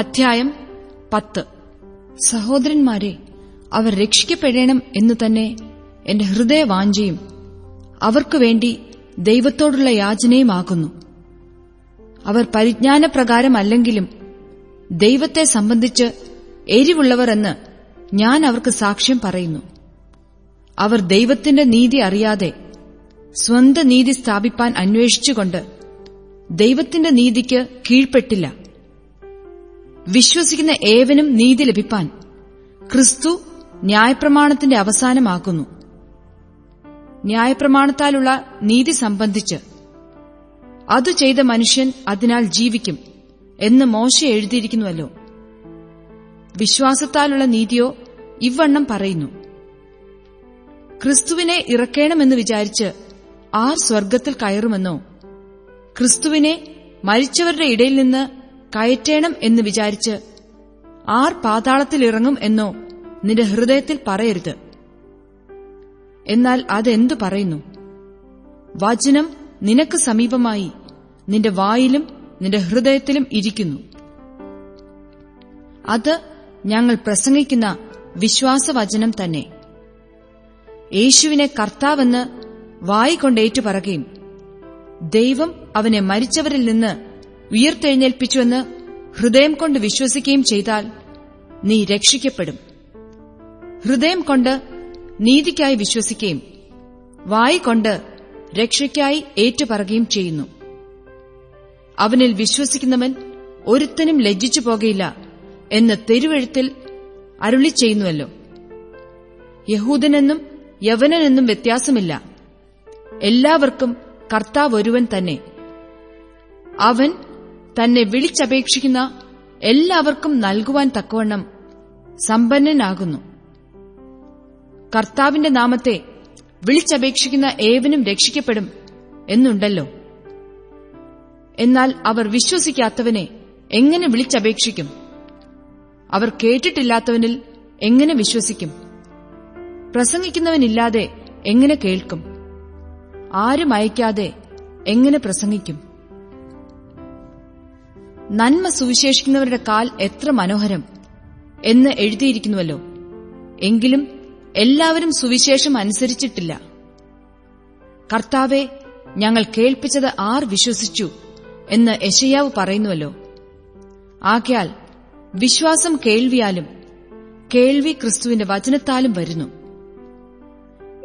അധ്യായം പത്ത്. സഹോദരന്മാരെ അവർ രക്ഷിക്കപ്പെടണം എന്നു തന്നെ എന്റെ ഹൃദയവാഞ്ചയും അവർക്കു വേണ്ടി ദൈവത്തോടുള്ള യാചനയുമാകുന്നു. അവർ പരിജ്ഞാനപ്രകാരമല്ലെങ്കിലും ദൈവത്തെ സംബന്ധിച്ച് എരിവുള്ളവർ എന്ന് ഞാൻ അവർക്ക് സാക്ഷ്യം പറയുന്നു. അവർ ദൈവത്തിന്റെ നീതി അറിയാതെ സ്വന്ത നീതി സ്ഥാപിപ്പാൻ അന്വേഷിച്ചുകൊണ്ട് ദൈവത്തിന്റെ നീതിക്ക് കീഴ്പ്പെട്ടില്ല. വിശ്വസിക്കുന്ന ഏവനും നീതി ലഭിപ്പാൻ ക്രിസ്തു ന്യായപ്രമാണത്തിന്റെ അവസാനമാക്കുന്നു ന്യായപ്രമാണത്താലുള്ള നീതി സംബന്ധിച്ച് അത് ചെയ്ത മനുഷ്യൻ അതിനാൽ ജീവിക്കും എന്ന് മോശ എഴുതിയിരിക്കുന്നുവല്ലോ. വിശ്വാസത്താലുള്ള നീതിയോ ഇവണ്ണം പറയുന്നു. ക്രിസ്തുവിനെ ഇറക്കേണമെന്ന് വിചാരിച്ച് ആർ സ്വർഗത്തിൽ കയറുമെന്നോ? ക്രിസ്തുവിനെ മരിച്ചവരുടെ ഇടയിൽ നിന്ന് കയറ്റേണം എന്ന് വിചാരിച്ച് ആർ പാതാളത്തിൽ ഇറങ്ങും എന്നോ നിന്റെ ഹൃദയത്തിൽ പറയരുത്. എന്നാൽ അതെന്തു പറയുന്നു? വചനം നിനക്ക് സമീപമായി നിന്റെ വായിലും നിന്റെ ഹൃദയത്തിലും ഇരിക്കുന്നു. അത് ഞങ്ങൾ പ്രസംഗിക്കുന്ന വിശ്വാസവചനം തന്നെ. യേശുവിനെ കർത്താവെന്ന് വായിക്കൊണ്ടേറ്റു പറയുകയും ദൈവം അവനെ മരിച്ചവരിൽ നിന്ന് ഉയർത്തെഴുന്നേൽപ്പിച്ചുവെന്ന് ഹൃദയം കൊണ്ട് വിശ്വസിക്കുകയും ചെയ്താൽ നീ രക്ഷിക്കപ്പെടും. ഹൃദയം കൊണ്ട് നീതിക്കായി വിശ്വസിക്കുകയും വായിക്കൊണ്ട് രക്ഷയ്ക്കായി ഏറ്റുപറയുകയും ചെയ്യുന്നു. അവനിൽ വിശ്വസിക്കുന്നവൻ ഒരുത്തനും ലജ്ജിച്ചു പോകയില്ല എന്ന് തെരുവെഴുത്തിൽ അരുളി ചെയ്യുന്നുവല്ലോ. യഹൂദനെന്നും യവനനെന്നും വ്യത്യാസമില്ല. എല്ലാവർക്കും കർത്താവ് ഒരുവൻ തന്നെ. അവൻ തന്നെ വിളിച്ചപേക്ഷിക്കുന്ന എല്ലാവർക്കും നൽകുവാൻ തക്കവണ്ണം സമ്പന്നനാകുന്നു. കർത്താവിന്റെ നാമത്തെ വിളിച്ചപേക്ഷിക്കുന്ന ഏവനും രക്ഷിക്കപ്പെടും എന്നുണ്ടല്ലോ. എന്നാൽ അവർ വിശ്വസിക്കാത്തവനെ എങ്ങനെ വിളിച്ചപേക്ഷിക്കും? അവർ കേട്ടിട്ടില്ലാത്തവനിൽ എങ്ങനെ വിശ്വസിക്കും? പ്രസംഗിക്കുന്നവനില്ലാതെ എങ്ങനെ കേൾക്കും? ആരും അയക്കാതെ എങ്ങനെ പ്രസംഗിക്കും? നന്മ സുവിശേഷിക്കുന്നവരുടെ കാൽ എത്ര മനോഹരം എന്ന് എഴുതിയിരിക്കുന്നുവല്ലോ. എങ്കിലും എല്ലാവരും സുവിശേഷം അനുസരിച്ചിട്ടില്ല. കർത്താവെ ഞങ്ങൾ കേൾപ്പിച്ചത് ആർ വിശ്വസിച്ചു എന്ന് യശയാവ് പറയുന്നുവല്ലോ. ആകയാൽ വിശ്വാസം കേൾവിയാലും കേൾവി ക്രിസ്തുവിന്റെ വചനത്താലും വരുന്നു.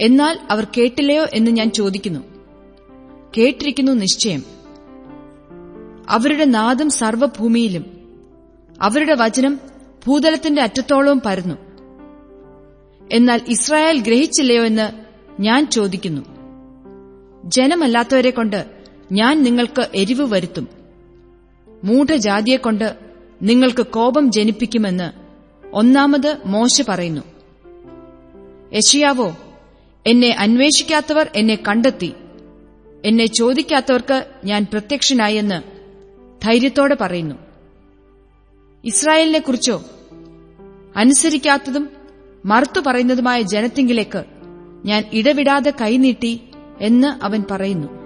എന്നാൽ അവർ കേട്ടില്ലയോ എന്ന് ഞാൻ ചോദിക്കുന്നു. കേട്ടിരിക്കുന്നു നിശ്ചയം. അവരുടെ നാദം സർവഭൂമിയിലും. അവരുടെ വചനം ഭൂതലത്തിന്റെ അറ്റത്തോളവും പരന്നു. എന്നാൽ ഇസ്രായേൽ ഗ്രഹിച്ചില്ലയോ എന്ന് ഞാൻ ചോദിക്കുന്നു. ജനമല്ലാത്തവരെ കൊണ്ട് ഞാൻ നിങ്ങൾക്ക് എരിവ് വരുത്തും. മൂഢജാതിയെക്കൊണ്ട് നിങ്ങൾക്ക് കോപം ജനിപ്പിക്കുമെന്ന് ഒന്നാമത് മോശ പറയുന്നു. യഷിയാവോ എന്നെ അന്വേഷിക്കാത്തവർ എന്നെ കണ്ടെത്തി. എന്നെ ചോദിക്കാത്തവർക്ക് ഞാൻ പ്രത്യക്ഷനായെന്ന് ധൈര്യത്തോടെ പറയുന്നു. ഇസ്രായേലിനെക്കുറിച്ചോ? അനുസരിക്കാത്തതും മറുത്തു പറയുന്നതുമായ ജനത്തിങ്കിലേക്ക് ഞാൻ ഇടവിടാതെ കൈനീട്ടി എന്ന് അവൻ പറയുന്നു.